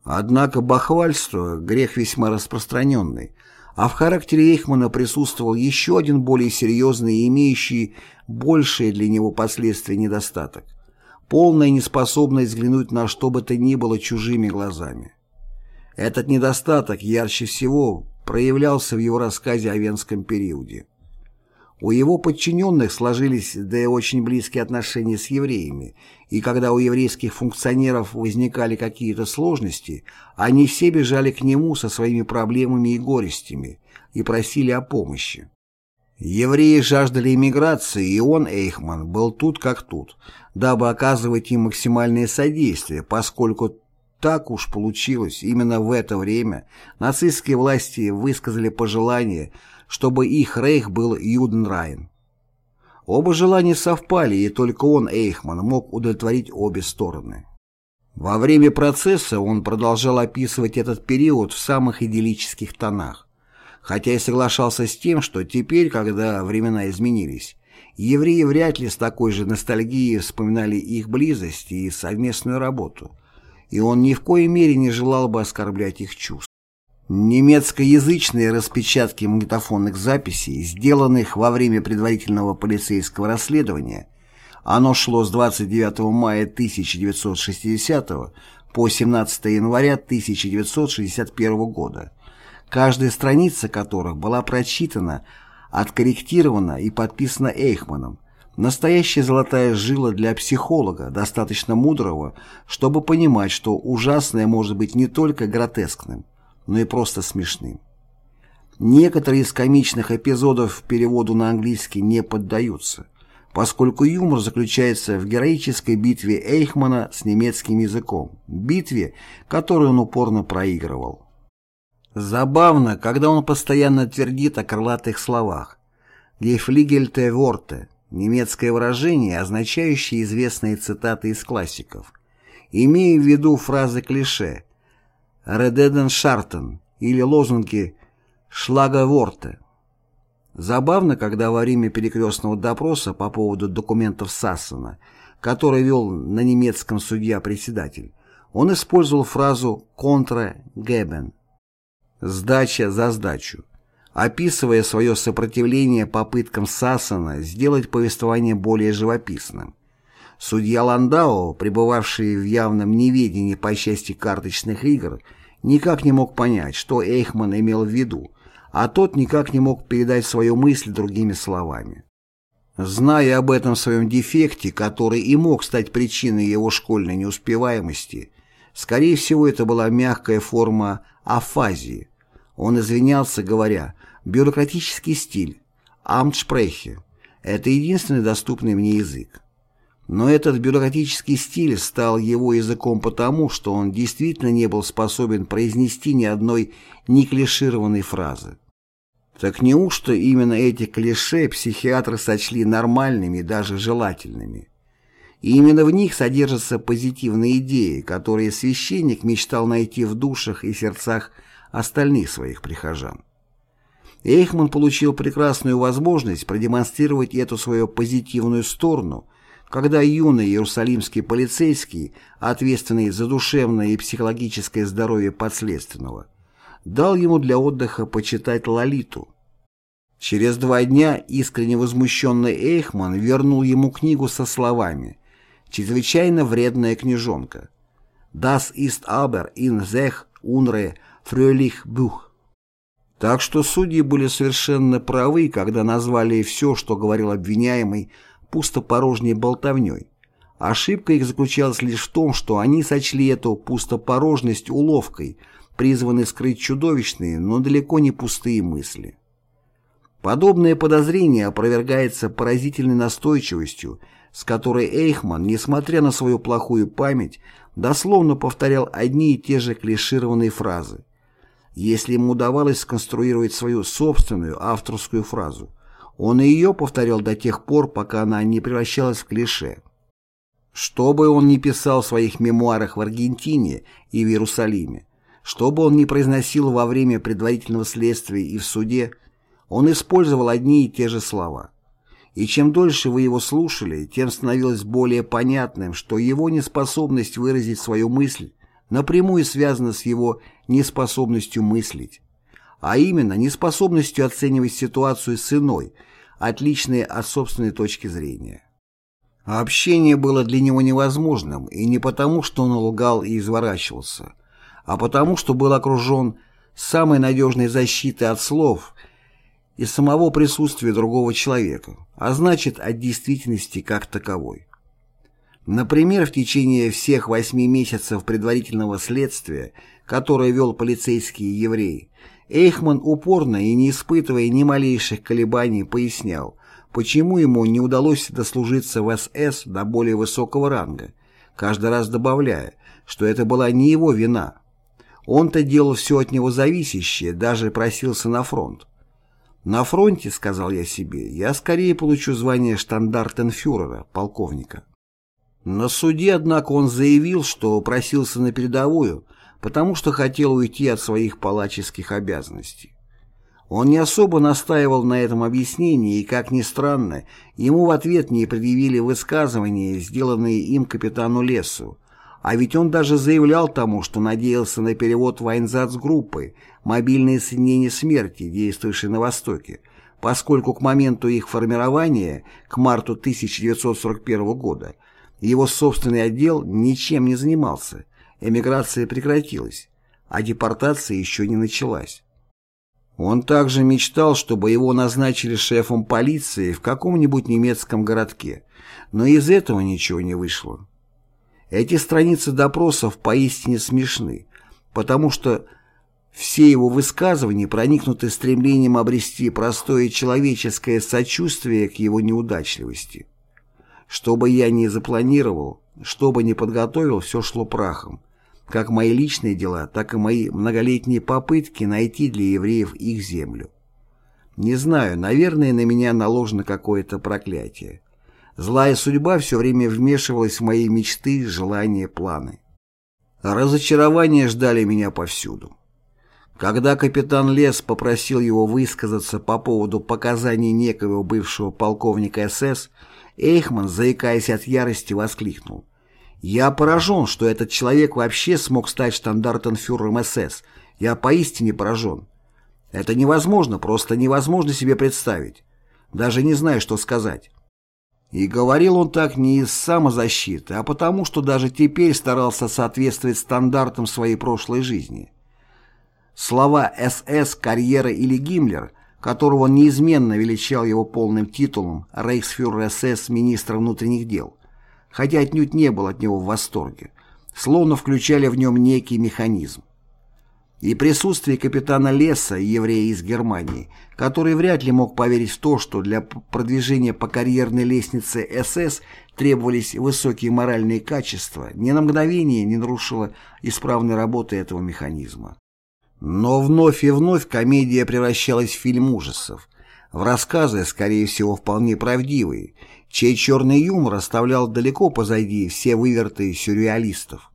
Однако бахвальство – грех весьма распространенный, а в характере Эйхмана присутствовал еще один более серьезный и имеющий большие для него последствия недостаток – полная неспособность взглянуть на что бы то ни было чужими глазами. Этот недостаток ярче всего проявлялся в его рассказе о Венском периоде. У его подчиненных сложились да и очень близкие отношения с евреями, и когда у еврейских функционеров возникали какие-то сложности, они все бежали к нему со своими проблемами и горестями и просили о помощи. Евреи жаждали иммиграции, и он, Эйхман, был тут как тут, дабы оказывать им максимальное содействие, поскольку так уж получилось, именно в это время нацистские власти высказали пожелание – чтобы их рейх был Юденрайн. Оба желания совпали, и только он, Эйхман, мог удовлетворить обе стороны. Во время процесса он продолжал описывать этот период в самых идиллических тонах, хотя и соглашался с тем, что теперь, когда времена изменились, евреи вряд ли с такой же ностальгией вспоминали их близость и совместную работу, и он ни в коей мере не желал бы оскорблять их чувств. Немецкоязычные распечатки магнитофонных записей, сделанных во время предварительного полицейского расследования, оно шло с 29 мая 1960 по 17 января 1961 года, каждая страница которых была прочитана, откорректирована и подписана Эйхманом, Настоящая золотая жила для психолога, достаточно мудрого, чтобы понимать, что ужасное может быть не только гротескным, но и просто смешным. Некоторые из комичных эпизодов переводу на английский не поддаются, поскольку юмор заключается в героической битве Эйхмана с немецким языком, битве, которую он упорно проигрывал. Забавно, когда он постоянно твердит о крылатых словах «Гейфлигельте ворте» немецкое выражение, означающее известные цитаты из классиков, имея в виду фразы клише Редеден Шартен или лозунги Шлаговорта. Забавно, когда во время перекрестного допроса по поводу документов Сассена, который вел на немецком судья-председатель, он использовал фразу «контра Гебен», Сдача за сдачу. Описывая свое сопротивление попыткам Сассана сделать повествование более живописным. Судья Ландау, пребывавший в явном неведении по части карточных игр, никак не мог понять, что Эйхман имел в виду, а тот никак не мог передать свою мысль другими словами. Зная об этом своем дефекте, который и мог стать причиной его школьной неуспеваемости, скорее всего, это была мягкая форма афазии. Он извинялся, говоря «бюрократический стиль, амтшпрехе – это единственный доступный мне язык». Но этот бюрократический стиль стал его языком потому, что он действительно не был способен произнести ни одной неклишированной фразы. Так неужто именно эти клише психиатры сочли нормальными, даже желательными? И именно в них содержатся позитивные идеи, которые священник мечтал найти в душах и сердцах остальных своих прихожан. Эйхман получил прекрасную возможность продемонстрировать эту свою позитивную сторону, когда юный иерусалимский полицейский, ответственный за душевное и психологическое здоровье подследственного, дал ему для отдыха почитать Лолиту. Через два дня искренне возмущенный Эйхман вернул ему книгу со словами «Чрезвычайно вредная книжонка». «Das ist aber in sich unre fröhlich Buch». Так что судьи были совершенно правы, когда назвали все, что говорил обвиняемый, пустопорожней болтовней. Ошибка их заключалась лишь в том, что они сочли эту пустопорожность уловкой – призваны скрыть чудовищные, но далеко не пустые мысли. Подобное подозрение опровергается поразительной настойчивостью, с которой Эйхман, несмотря на свою плохую память, дословно повторял одни и те же клишированные фразы. Если ему удавалось сконструировать свою собственную авторскую фразу, он и ее повторял до тех пор, пока она не превращалась в клише. Что бы он ни писал в своих мемуарах в Аргентине и в Иерусалиме, что бы он ни произносил во время предварительного следствия и в суде, он использовал одни и те же слова. И чем дольше вы его слушали, тем становилось более понятным, что его неспособность выразить свою мысль напрямую связана с его неспособностью мыслить, а именно неспособностью оценивать ситуацию с иной, отличной от собственной точки зрения. общение было для него невозможным, и не потому, что он лгал и изворачивался, а потому, что был окружен самой надежной защитой от слов и самого присутствия другого человека, а значит от действительности как таковой. Например, в течение всех восьми месяцев предварительного следствия, которое вел полицейский еврей, Эйхман упорно и не испытывая ни малейших колебаний пояснял, почему ему не удалось дослужиться в СС до более высокого ранга, каждый раз добавляя, что это была не его вина, он-то делал все от него зависящее, даже просился на фронт. «На фронте, — сказал я себе, — я скорее получу звание штандартенфюрера, полковника». На суде, однако, он заявил, что просился на передовую, потому что хотел уйти от своих палаческих обязанностей. Он не особо настаивал на этом объяснении, и, как ни странно, ему в ответ не предъявили высказывания, сделанные им капитану Лесу, а ведь он даже заявлял тому, что надеялся на перевод воензацгруппы, мобильные соединения смерти, действующие на Востоке, поскольку к моменту их формирования, к марту 1941 года, его собственный отдел ничем не занимался, эмиграция прекратилась, а депортация еще не началась. Он также мечтал, чтобы его назначили шефом полиции в каком-нибудь немецком городке, но из этого ничего не вышло. Эти страницы допросов поистине смешны, потому что все его высказывания проникнуты стремлением обрести простое человеческое сочувствие к его неудачливости. Что бы я ни запланировал, что бы ни подготовил, все шло прахом. Как мои личные дела, так и мои многолетние попытки найти для евреев их землю. Не знаю, наверное, на меня наложено какое-то проклятие. Злая судьба все время вмешивалась в мои мечты, желания, планы. Разочарования ждали меня повсюду. Когда капитан Лес попросил его высказаться по поводу показаний некоего бывшего полковника СС, Эйхман, заикаясь от ярости, воскликнул. «Я поражен, что этот человек вообще смог стать штандартенфюрером СС Я поистине поражен. Это невозможно, просто невозможно себе представить. Даже не знаю, что сказать. И говорил он так не из самозащиты, а потому, что даже теперь старался соответствовать стандартам своей прошлой жизни. Слова «СС», «карьера» или «Гиммлер», которого он неизменно величал его полным титулом «Рейхсфюрер СС» министра внутренних дел, хотя отнюдь не был от него в восторге, словно включали в нем некий механизм и присутствие капитана Лесса, еврея из Германии, который вряд ли мог поверить в то, что для продвижения по карьерной лестнице СС требовались высокие моральные качества, ни на мгновение не нарушило исправной работы этого механизма. Но вновь и вновь комедия превращалась в фильм ужасов, в рассказы, скорее всего, вполне правдивые, чей черный юмор оставлял далеко позади все выверты сюрреалистов.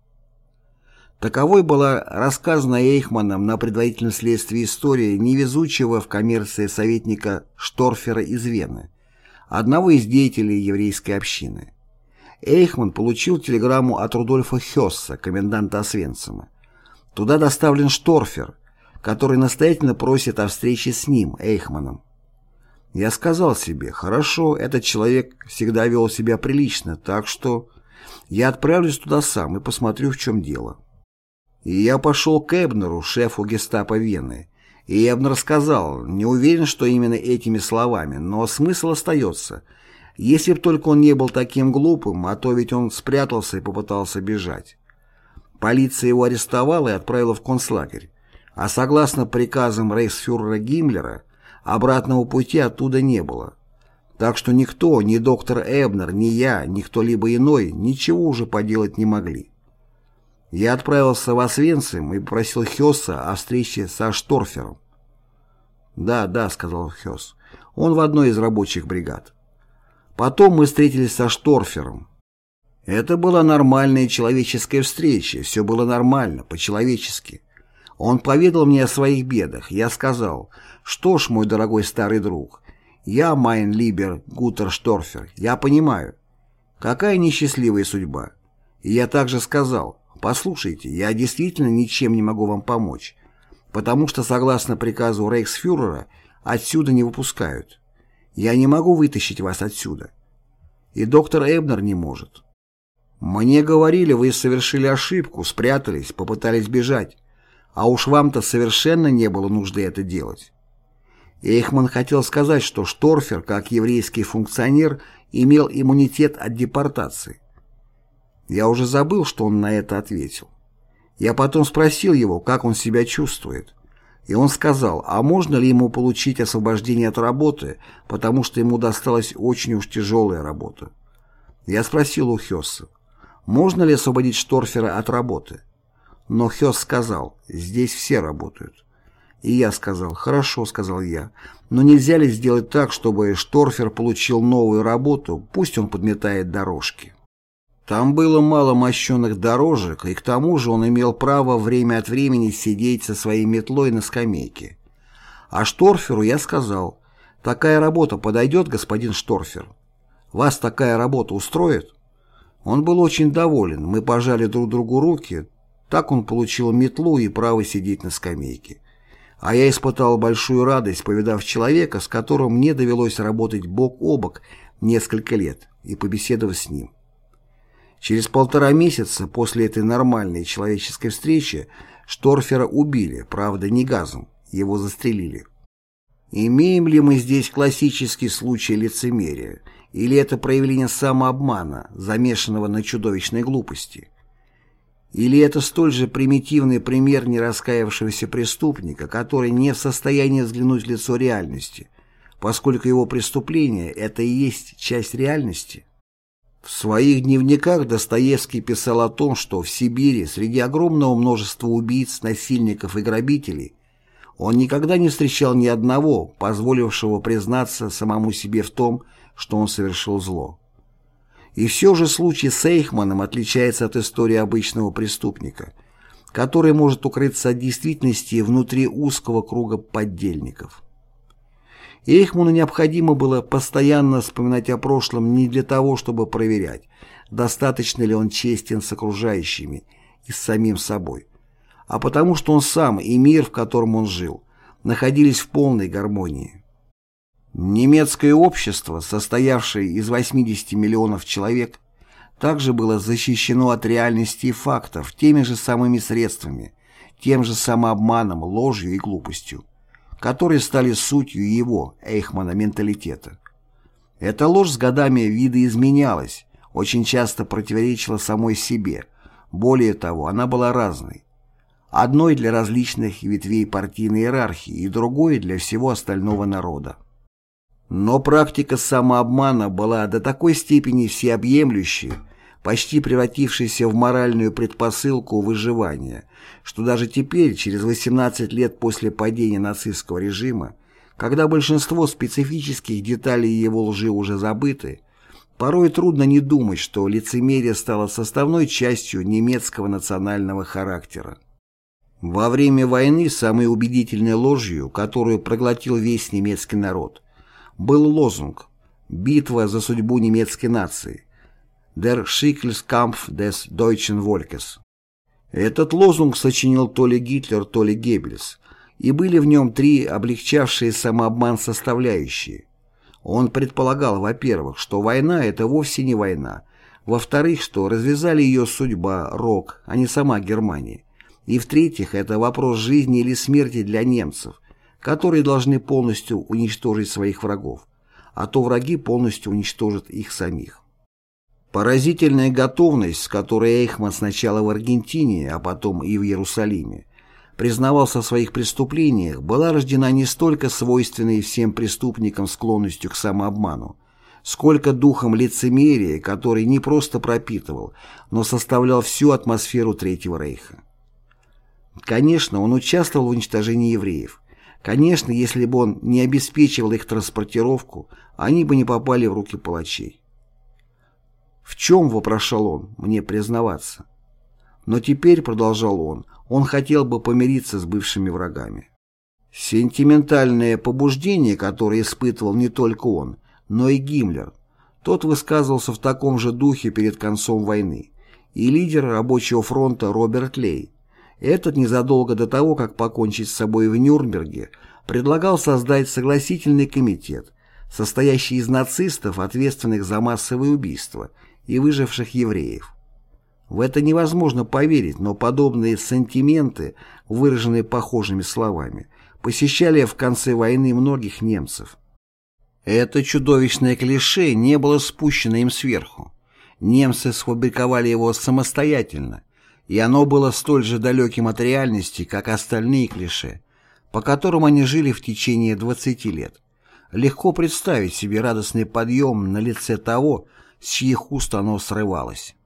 Таковой была рассказана Эйхманом на предварительном следствии история невезучего в коммерции советника Шторфера из Вены, одного из деятелей еврейской общины. Эйхман получил телеграмму от Рудольфа Хесса, коменданта Освенцима. Туда доставлен Шторфер, который настоятельно просит о встрече с ним, Эйхманом. Я сказал себе, хорошо, этот человек всегда вел себя прилично, так что я отправлюсь туда сам и посмотрю, в чем дело. И я пошел к Эбнеру, шефу гестапо Вены. И Эбнер сказал, не уверен, что именно этими словами, но смысл остается. Если б только он не был таким глупым, а то ведь он спрятался и попытался бежать. Полиция его арестовала и отправила в концлагерь. А согласно приказам рейхсфюрера Гиммлера, обратного пути оттуда не было. Так что никто, ни доктор Эбнер, ни я, ни кто-либо иной ничего уже поделать не могли. Я отправился в Освенцим и попросил Хёса о встрече со Шторфером. «Да, да», — сказал Хёс, — «он в одной из рабочих бригад». Потом мы встретились со Шторфером. Это была нормальная человеческая встреча, все было нормально, по-человечески. Он поведал мне о своих бедах. Я сказал, что ж, мой дорогой старый друг, я Майн Либер Гутер Шторфер, я понимаю. Какая несчастливая судьба. И я также сказал, Послушайте, я действительно ничем не могу вам помочь, потому что, согласно приказу рейхсфюрера, отсюда не выпускают. Я не могу вытащить вас отсюда. И доктор Эбнер не может. Мне говорили, вы совершили ошибку, спрятались, попытались бежать. А уж вам-то совершенно не было нужды это делать. Эйхман хотел сказать, что Шторфер, как еврейский функционер, имел иммунитет от депортации. Я уже забыл, что он на это ответил. Я потом спросил его, как он себя чувствует. И он сказал, а можно ли ему получить освобождение от работы, потому что ему досталась очень уж тяжелая работа. Я спросил у Хесса, можно ли освободить Шторфера от работы. Но Хесс сказал, здесь все работают. И я сказал, хорошо, сказал я, но нельзя ли сделать так, чтобы Шторфер получил новую работу, пусть он подметает дорожки. Там было мало мощенных дорожек, и к тому же он имел право время от времени сидеть со своей метлой на скамейке. А Шторферу я сказал, «Такая работа подойдет, господин Шторфер? Вас такая работа устроит?» Он был очень доволен, мы пожали друг другу руки, так он получил метлу и право сидеть на скамейке. А я испытал большую радость, повидав человека, с которым мне довелось работать бок о бок несколько лет, и побеседовав с ним. Через полтора месяца после этой нормальной человеческой встречи Шторфера убили, правда не газом, его застрелили. Имеем ли мы здесь классический случай лицемерия, или это проявление самообмана, замешанного на чудовищной глупости? Или это столь же примитивный пример нераскаявшегося преступника, который не в состоянии взглянуть в лицо реальности, поскольку его преступление – это и есть часть реальности? В своих дневниках Достоевский писал о том, что в Сибири среди огромного множества убийц, насильников и грабителей он никогда не встречал ни одного, позволившего признаться самому себе в том, что он совершил зло. И все же случай с Эйхманом отличается от истории обычного преступника, который может укрыться от действительности внутри узкого круга поддельников. Эйхману необходимо было постоянно вспоминать о прошлом не для того, чтобы проверять, достаточно ли он честен с окружающими и с самим собой, а потому что он сам и мир, в котором он жил, находились в полной гармонии. Немецкое общество, состоявшее из 80 миллионов человек, также было защищено от реальности и фактов теми же самыми средствами, тем же самообманом, ложью и глупостью, которые стали сутью его, Эйхмана, менталитета. Эта ложь с годами видоизменялась, очень часто противоречила самой себе. Более того, она была разной. Одной для различных ветвей партийной иерархии и другой для всего остального народа. Но практика самообмана была до такой степени всеобъемлющей, почти превратившейся в моральную предпосылку выживания, что даже теперь, через 18 лет после падения нацистского режима, когда большинство специфических деталей его лжи уже забыты, порой трудно не думать, что лицемерие стало составной частью немецкого национального характера. Во время войны самой убедительной ложью, которую проглотил весь немецкий народ, был лозунг «Битва за судьбу немецкой нации» «Der Schicksalskampf des Deutschen Volkes». Этот лозунг сочинил то ли Гитлер, то ли Геббельс, и были в нем три облегчавшие самообман составляющие. Он предполагал, во-первых, что война – это вовсе не война, во-вторых, что развязали ее судьба, рок, а не сама Германия, и в-третьих, это вопрос жизни или смерти для немцев, которые должны полностью уничтожить своих врагов, а то враги полностью уничтожат их самих. Поразительная готовность, с которой Эйхман сначала в Аргентине, а потом и в Иерусалиме, признавался в своих преступлениях, была рождена не столько свойственной всем преступникам склонностью к самообману, сколько духом лицемерия, который не просто пропитывал, но составлял всю атмосферу Третьего Рейха. Конечно, он участвовал в уничтожении евреев, Конечно, если бы он не обеспечивал их транспортировку, они бы не попали в руки палачей. «В чем, — вопрошал он, — мне признаваться?» Но теперь, — продолжал он, — он хотел бы помириться с бывшими врагами. Сентиментальное побуждение, которое испытывал не только он, но и Гиммлер, тот высказывался в таком же духе перед концом войны, и лидер рабочего фронта Роберт Лей, этот незадолго до того, как покончить с собой в Нюрнберге, предлагал создать согласительный комитет, состоящий из нацистов, ответственных за массовые убийства, и выживших евреев. В это невозможно поверить, но подобные сантименты, выраженные похожими словами, посещали в конце войны многих немцев. Это чудовищное клише не было спущено им сверху. Немцы сфабриковали его самостоятельно – и оно было столь же далеким от реальности, как остальные клише, по которым они жили в течение 20 лет. Легко представить себе радостный подъем на лице того, с чьих уст оно срывалось.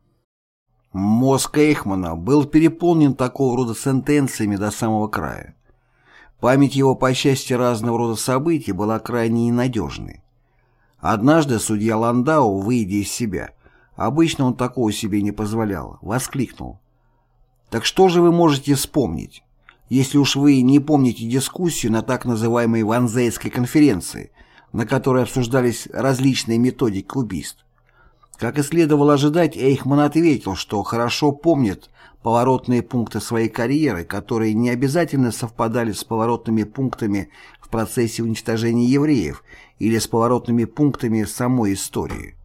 Мозг Эйхмана был переполнен такого рода сентенциями до самого края. Память его по части разного рода событий была крайне ненадежной. Однажды судья Ландау, выйдя из себя, обычно он такого себе не позволял, воскликнул. Так что же вы можете вспомнить, если уж вы не помните дискуссию на так называемой Ванзейской конференции, на которой обсуждались различные методики убийств? Как и следовало ожидать, Эйхман ответил, что хорошо помнит поворотные пункты своей карьеры, которые не обязательно совпадали с поворотными пунктами в процессе уничтожения евреев или с поворотными пунктами самой истории.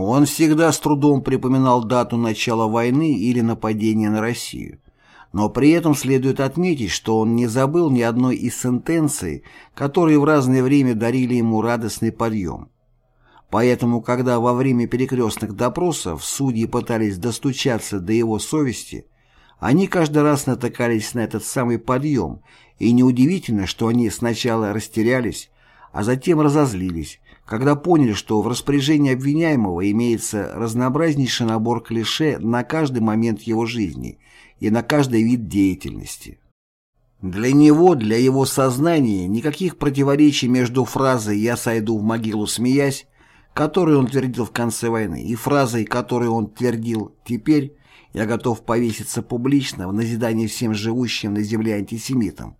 Он всегда с трудом припоминал дату начала войны или нападения на Россию. Но при этом следует отметить, что он не забыл ни одной из сентенций, которые в разное время дарили ему радостный подъем. Поэтому, когда во время перекрестных допросов судьи пытались достучаться до его совести, они каждый раз натыкались на этот самый подъем, и неудивительно, что они сначала растерялись, а затем разозлились, когда поняли, что в распоряжении обвиняемого имеется разнообразнейший набор клише на каждый момент его жизни и на каждый вид деятельности. Для него, для его сознания, никаких противоречий между фразой «я сойду в могилу смеясь», которую он твердил в конце войны, и фразой, которую он твердил «теперь я готов повеситься публично в назидание всем живущим на земле антисемитам»,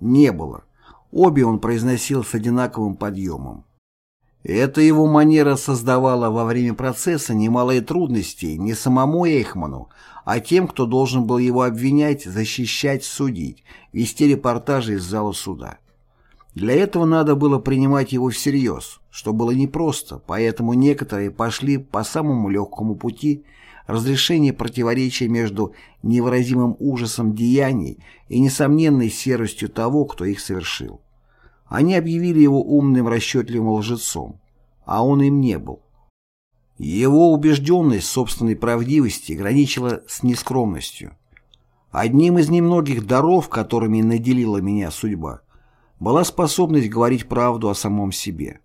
не было. Обе он произносил с одинаковым подъемом. Эта его манера создавала во время процесса немалые трудности не самому Эйхману, а тем, кто должен был его обвинять, защищать, судить, вести репортажи из зала суда. Для этого надо было принимать его всерьез, что было непросто, поэтому некоторые пошли по самому легкому пути разрешения противоречия между невыразимым ужасом деяний и несомненной серостью того, кто их совершил. Они объявили его умным расчетливым лжецом, а он им не был. Его убежденность собственной правдивости граничила с нескромностью. Одним из немногих даров, которыми наделила меня судьба, была способность говорить правду о самом себе.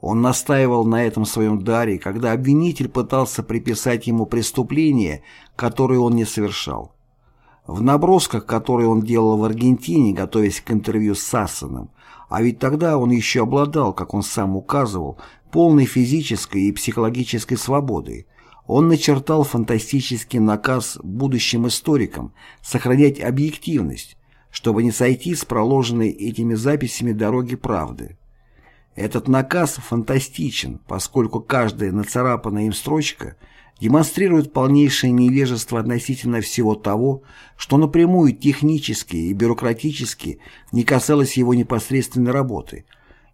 Он настаивал на этом своем даре, когда обвинитель пытался приписать ему преступление, которое он не совершал. В набросках, которые он делал в Аргентине, готовясь к интервью с Сассаном, а ведь тогда он еще обладал, как он сам указывал, полной физической и психологической свободой, он начертал фантастический наказ будущим историкам сохранять объективность, чтобы не сойти с проложенной этими записями дороги правды. Этот наказ фантастичен, поскольку каждая нацарапанная им строчка демонстрирует полнейшее невежество относительно всего того, что напрямую технически и бюрократически не касалось его непосредственной работы,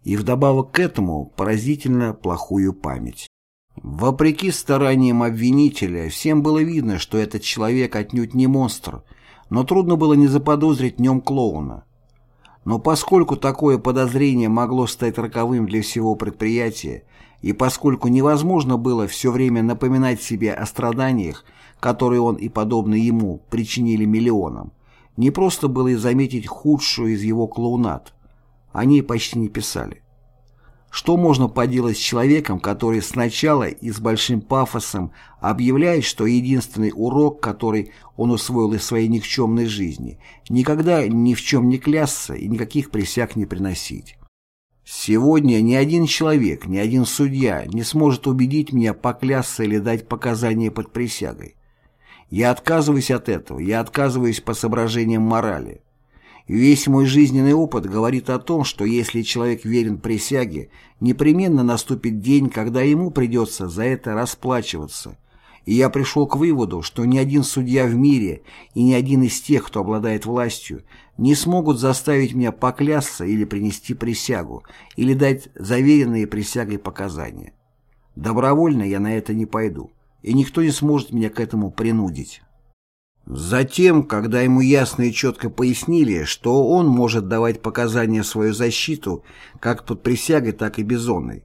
и вдобавок к этому поразительно плохую память. Вопреки стараниям обвинителя, всем было видно, что этот человек отнюдь не монстр, но трудно было не заподозрить в нем клоуна. Но поскольку такое подозрение могло стать роковым для всего предприятия, и поскольку невозможно было все время напоминать себе о страданиях, которые он и подобные ему причинили миллионам, не просто было и заметить худшую из его клоунат. Они почти не писали. Что можно поделать с человеком, который сначала и с большим пафосом объявляет, что единственный урок, который он усвоил из своей никчемной жизни, никогда ни в чем не клясться и никаких присяг не приносить. Сегодня ни один человек, ни один судья не сможет убедить меня поклясться или дать показания под присягой. Я отказываюсь от этого, я отказываюсь по соображениям морали. Весь мой жизненный опыт говорит о том, что если человек верен присяге, непременно наступит день, когда ему придется за это расплачиваться. И я пришел к выводу, что ни один судья в мире и ни один из тех, кто обладает властью, не смогут заставить меня поклясться или принести присягу, или дать заверенные присягой показания. Добровольно я на это не пойду, и никто не сможет меня к этому принудить. Затем, когда ему ясно и четко пояснили, что он может давать показания в свою защиту как под присягой, так и безонной,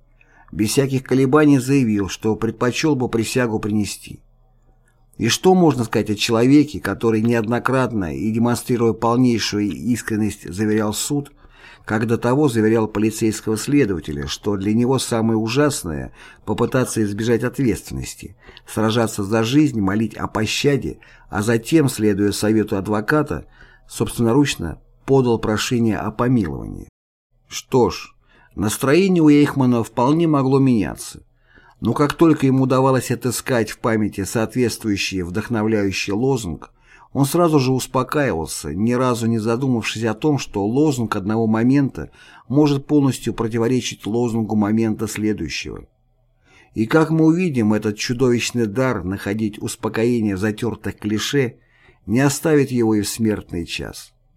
без всяких колебаний заявил, что предпочел бы присягу принести. И что можно сказать о человеке, который неоднократно и демонстрируя полнейшую искренность заверял суд, как до того заверял полицейского следователя, что для него самое ужасное – попытаться избежать ответственности, сражаться за жизнь, молить о пощаде, а затем, следуя совету адвоката, собственноручно подал прошение о помиловании. Что ж, настроение у Эйхмана вполне могло меняться. Но как только ему удавалось отыскать в памяти соответствующий вдохновляющий лозунг, он сразу же успокаивался, ни разу не задумавшись о том, что лозунг одного момента может полностью противоречить лозунгу момента следующего. И как мы увидим, этот чудовищный дар находить успокоение в затертых клише не оставит его и в смертный час.